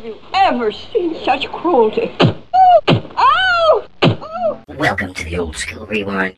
Have you ever seen such cruelty? Oh! Welcome to the old school rewind.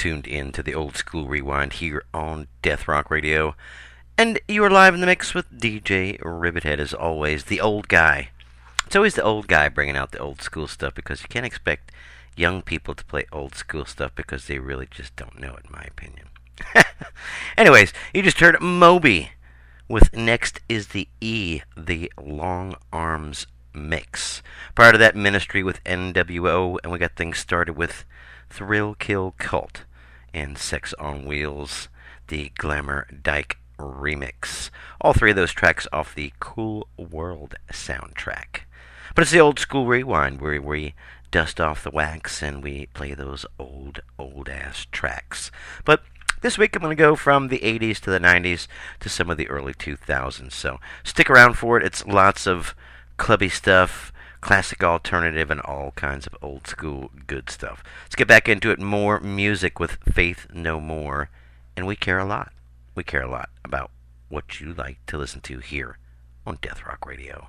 Tuned in to the old school rewind here on Death Rock Radio, and you are live in the mix with DJ Rivethead as always, the old guy. It's always the old guy bringing out the old school stuff because you can't expect young people to play old school stuff because they really just don't know it, in my opinion. Anyways, you just heard Moby with Next is the E, the Long Arms Mix. Prior to that, Ministry with NWO, and we got things started with Thrill Kill Kult and Sex on Wheelz, the Glamour Dyke remix. All three of those tracks off the Cool World soundtrack. But it's the old school rewind where we dust off the wax and we play those old, old ass tracks. But this week I'm going to go from the 80s to the 90s to some of the early 2000s. So stick around for it. It's lots of clubby stuff, classic alternative, and all kinds of old school good stuff. Let's get back into it. More music with Faith No More. And we care a lot. We care a lot about what you like to listen to here on Death Rock Radio.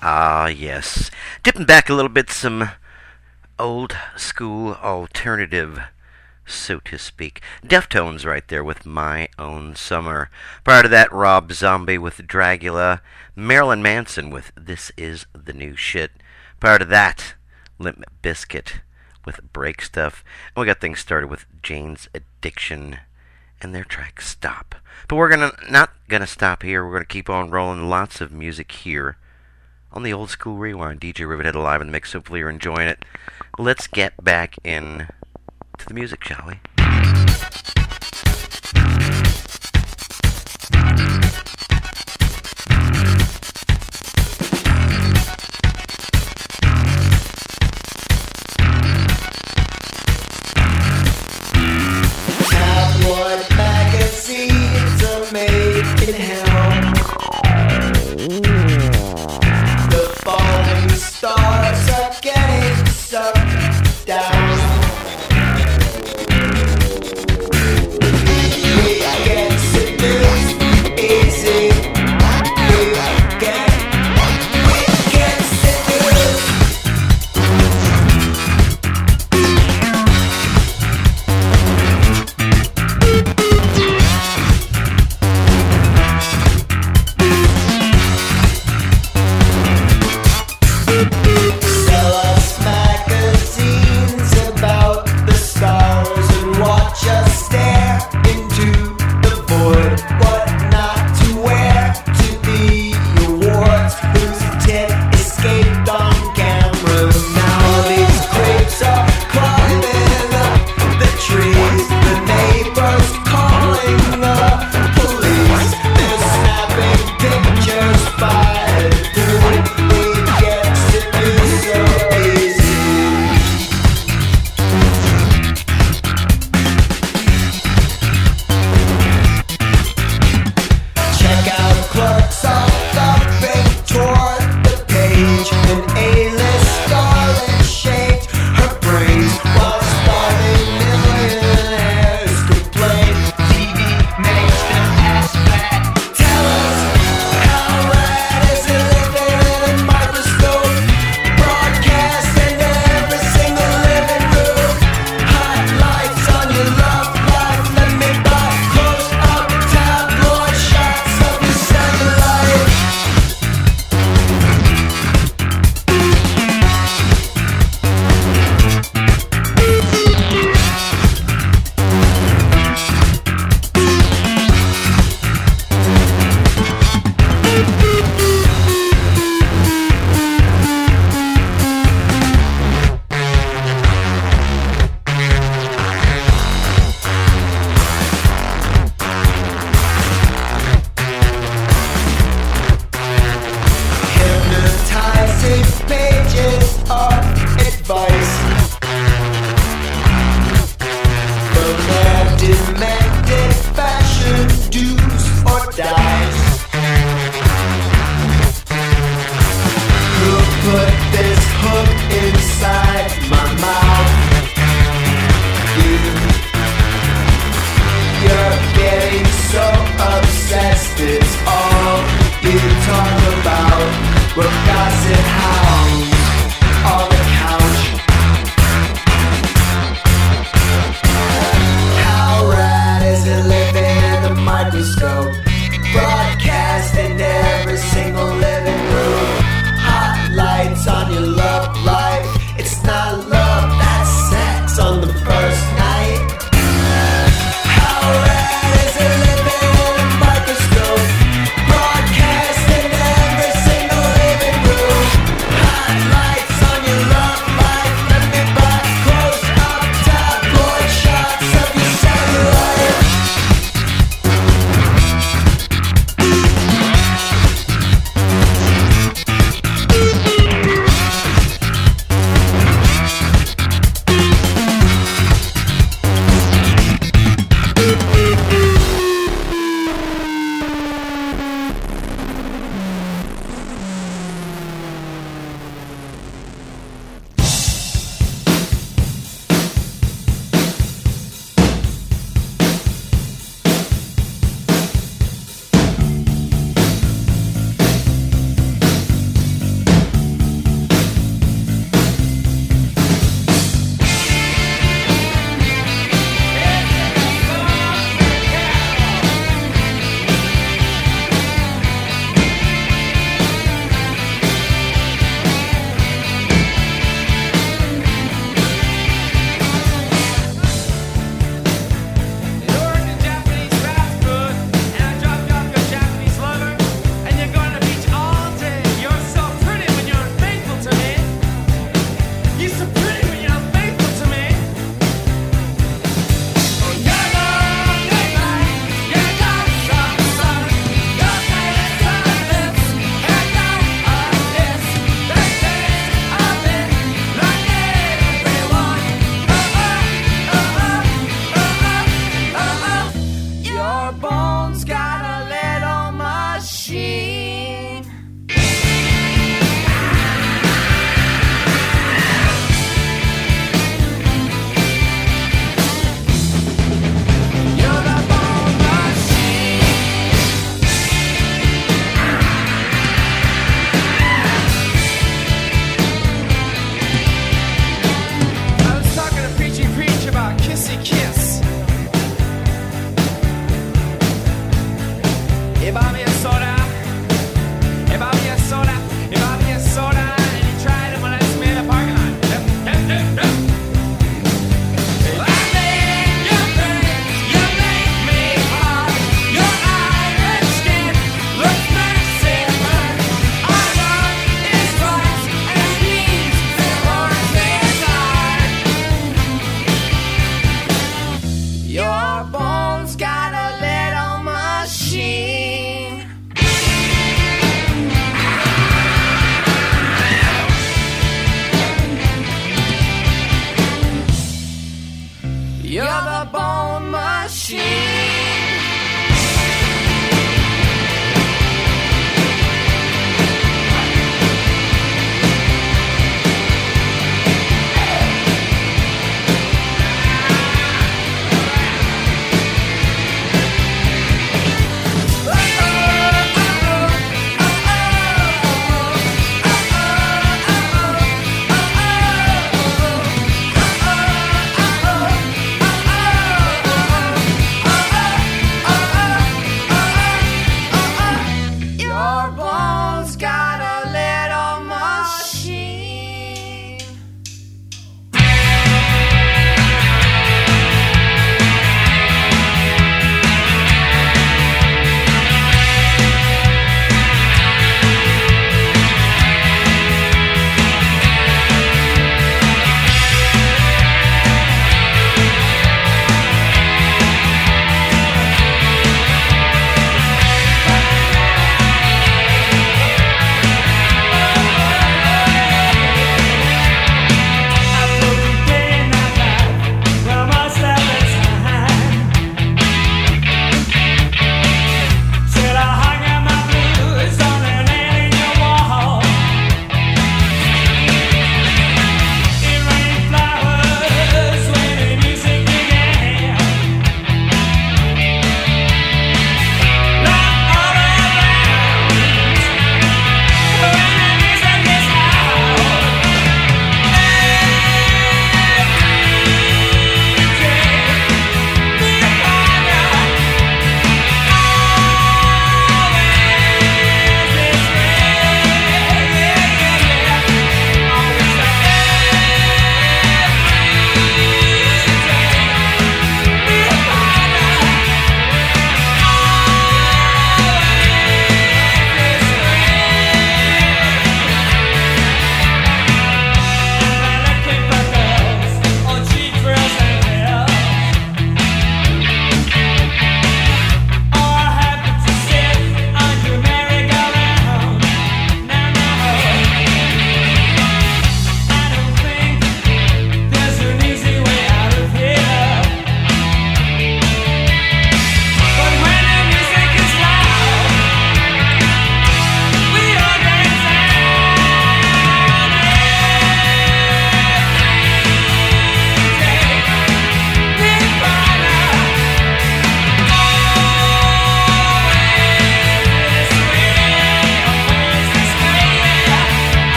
Ah, yes. Dipping back a little bit, some old school alternative, so to speak. Deftones right there with My Own Summer. Prior to that, Rob Zombie with Dragula. Marilyn Manson with This Is the New Shit. Prior to that, Limp Bizkit with Break Stuff. And we got things started with Jane's Addiction and their track Stop. But we're gonna not gonna stop here. We're gonna keep on rolling lots of music here on the old school rewind. DJ Rivethead alive in the mix. Hopefully you're enjoying it. Let's get back in to the music, shall we?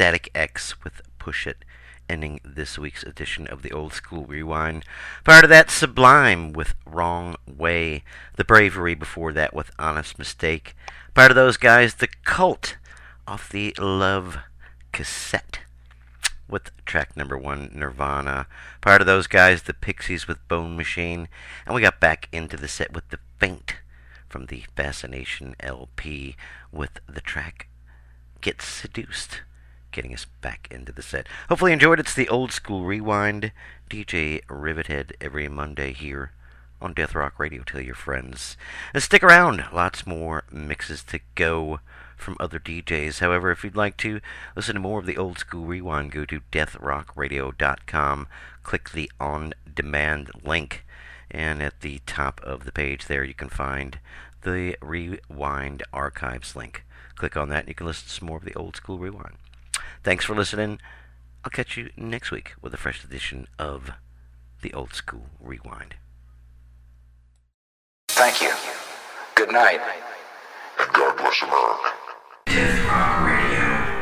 Static X with Push It, ending this week's edition of the Old School Rewind. Prior to that, Sublime with Wrong Way. The Bravery before that with Honest Mistake. Prior to those guys, The Cult off the Love cassette with track number one, Nirvana. Prior to those guys, The Pixies with Bone Machine. And we got back into the set with The Faint from the Fascination LP with the track Get Seduced. Getting us back into the set. Hopefully you enjoyed it. It's the old school rewind. DJ Rivethead every Monday here on Death Rock Radio. Tell your friends. And stick around. Lots more mixes to go from other DJs. However, if you'd like to listen to more of the old school rewind, go to deathrockradio.com. Click the on demand link, and at the top of the page there, you can find the rewind archives link. Click on that, and you can listen to some more of the old school rewind. Thanks for listening. I'll catch you next week with a fresh edition of the old school rewind. Thank you. Good night. And God bless America. Death Rock Radio.